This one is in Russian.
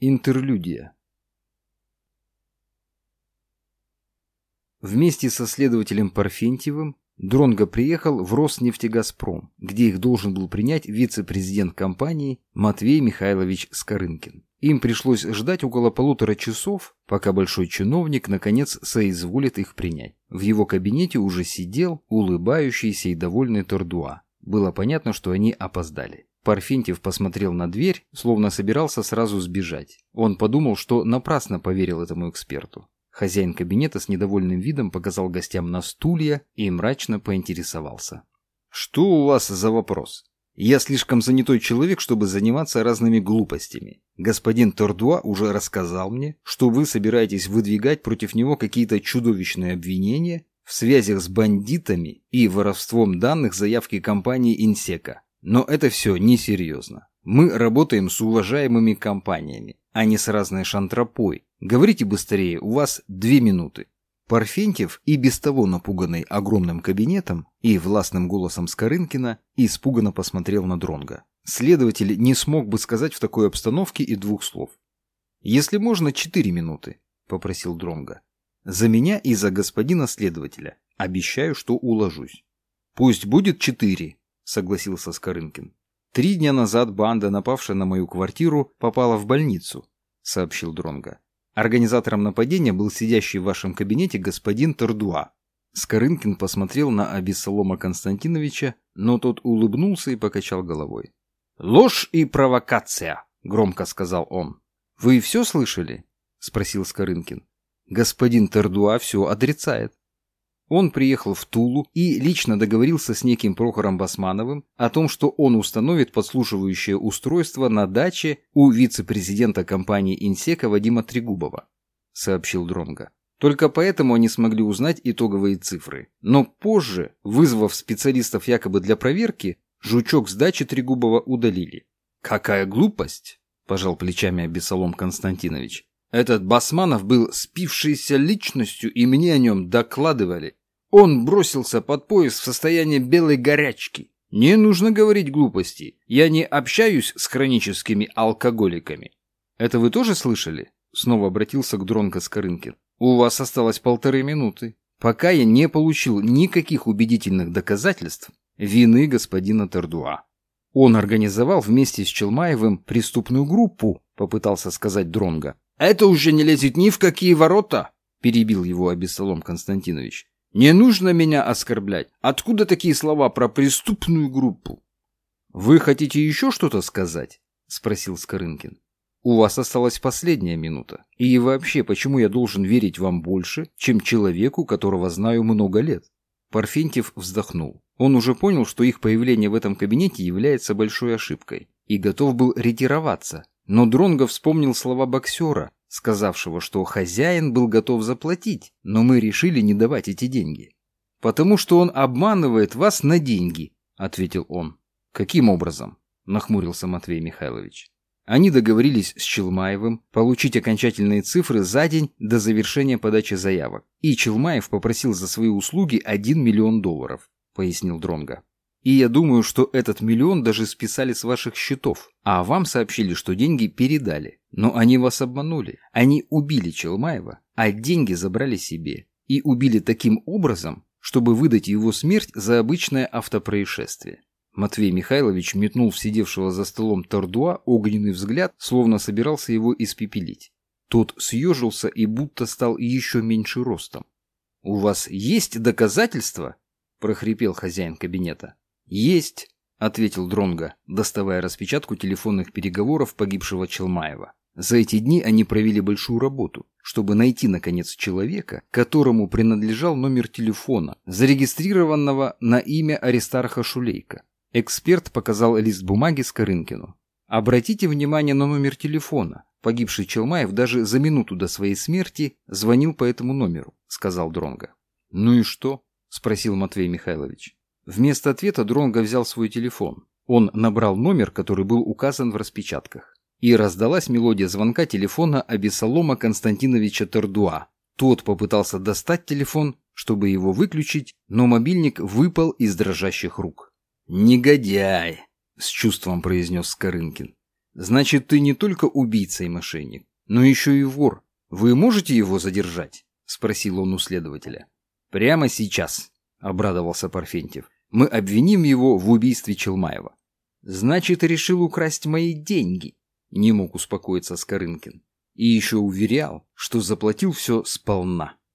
Интерлюдия. Вместе со следователем Парфентьевым Дронго приехал в Роснефтегазпром, где их должен был принять вице-президент компании Матвей Михайлович Скорынкин. Им пришлось ждать около полутора часов, пока большой чиновник наконец соизволит их принять. В его кабинете уже сидел улыбающийся и довольный Тордуа. Было понятно, что они опоздали. Парфентьев посмотрел на дверь, словно собирался сразу сбежать. Он подумал, что напрасно поверил этому эксперту. Хозяин кабинета с недовольным видом показал гостям на стулья и мрачно поинтересовался. «Что у вас за вопрос? Я слишком занятой человек, чтобы заниматься разными глупостями. Господин Тордуа уже рассказал мне, что вы собираетесь выдвигать против него какие-то чудовищные обвинения в связях с бандитами и воровством данных заявки компании Инсека. Но это все несерьезно. Мы работаем с уважаемыми компаниями, а не с разной шантропой. Говорите быстрее, у вас две минуты. Парфентьев, и без того напуганный огромным кабинетом и властным голосом Скорынкина, испуганно посмотрел на Дронга. Следователь не смог бы сказать в такой обстановке и двух слов. «Если можно, четыре минуты», — попросил Дронга. «За меня и за господина следователя. Обещаю, что уложусь». «Пусть будет четыре», согласился Скорынкин. Три дня назад банда, напавшая на мою квартиру, попала в больницу, сообщил Дронга. Организатором нападения был сидящий в вашем кабинете господин Тордуа. Скорынкин посмотрел на Абиссалома Константиновича, но тот улыбнулся и покачал головой. «Ложь и провокация!» — громко сказал он. «Вы все слышали?» — спросил Скорынкин. «Господин Тордуа все отрицает». Он приехал в Тулу и лично договорился с неким Прохором Басмановым о том, что он установит подслушивающее устройство на даче у вице-президента компании Инсека Вадима Трегубова, сообщил Дронга. Только поэтому они смогли узнать итоговые цифры. Но позже, вызвав специалистов якобы для проверки, жучок с дачи Трегубова удалили. «Какая глупость!» – пожал плечами Абисалом Константинович. «Этот Басманов был спившейся личностью, и мне о нем докладывали. Он бросился под пояс в состоянии белой горячки. Не нужно говорить глупости. Я не общаюсь с хроническими алкоголиками. Это вы тоже слышали? Снова обратился к Дронко Скорынкин. У вас осталось полторы минуты. Пока я не получил никаких убедительных доказательств вины господина Тардуа. Он организовал вместе с Челмаевым преступную группу, попытался сказать Дронга. Это уже не лезет ни в какие ворота, перебил его Абиссалом Константинович. Не нужно меня оскорблять. Откуда такие слова про преступную группу? Вы хотите еще что-то сказать? Спросил Скорынкин. У вас осталась последняя минута. И вообще, почему я должен верить вам больше, чем человеку, которого знаю много лет? Парфентьев вздохнул. Он уже понял, что их появление в этом кабинете является большой ошибкой, и готов был ретироваться. Но Дронго вспомнил слова боксера, сказавшего, что хозяин был готов заплатить, но мы решили не давать эти деньги. «Потому что он обманывает вас на деньги», — ответил он. «Каким образом?» — нахмурился Матвей Михайлович. Они договорились с Челмаевым получить окончательные цифры за день до завершения подачи заявок. И Челмаев попросил за свои услуги 1 миллион долларов, пояснил Дронга. И я думаю, что этот миллион даже списали с ваших счетов, а вам сообщили, что деньги передали. Но они вас обманули. Они убили Челмаева, а деньги забрали себе. И убили таким образом, чтобы выдать его смерть за обычное автопроисшествие. Матвей Михайлович метнул в сидевшего за столом Тордуа огненный взгляд, словно собирался его испепелить. Тот съежился и будто стал еще меньше ростом. «У вас есть доказательства?» – прохрипел хозяин кабинета. «Есть», — ответил Дронга, доставая распечатку телефонных переговоров погибшего Челмаева. За эти дни они провели большую работу, чтобы найти, наконец, человека, которому принадлежал номер телефона, зарегистрированного на имя Аристарха Шулейка. Эксперт показал лист бумаги Скорынкину. Обратите внимание на номер телефона. Погибший Челмаев даже за минуту до своей смерти звонил по этому номеру, сказал Дронга. Ну и что? спросил Матвей Михайлович. Вместо ответа Дронго взял свой телефон. Он набрал номер, который был указан в распечатках. И раздалась мелодия звонка телефона Абисалома Константиновича Тордуа. Тот попытался достать телефон, чтобы его выключить, но мобильник выпал из дрожащих рук. «Негодяй!» – с чувством произнес Скорынкин. Значит, ты не только убийца и мошенник, но еще и вор. Вы можете его задержать? Спросил он у следователя. Прямо сейчас, обрадовался Парфентьев. Мы обвиним его в убийстве Челмаева. Значит, решил украсть мои деньги. Не мог успокоиться Скорынкин. И еще уверял, что заплатил все сполна.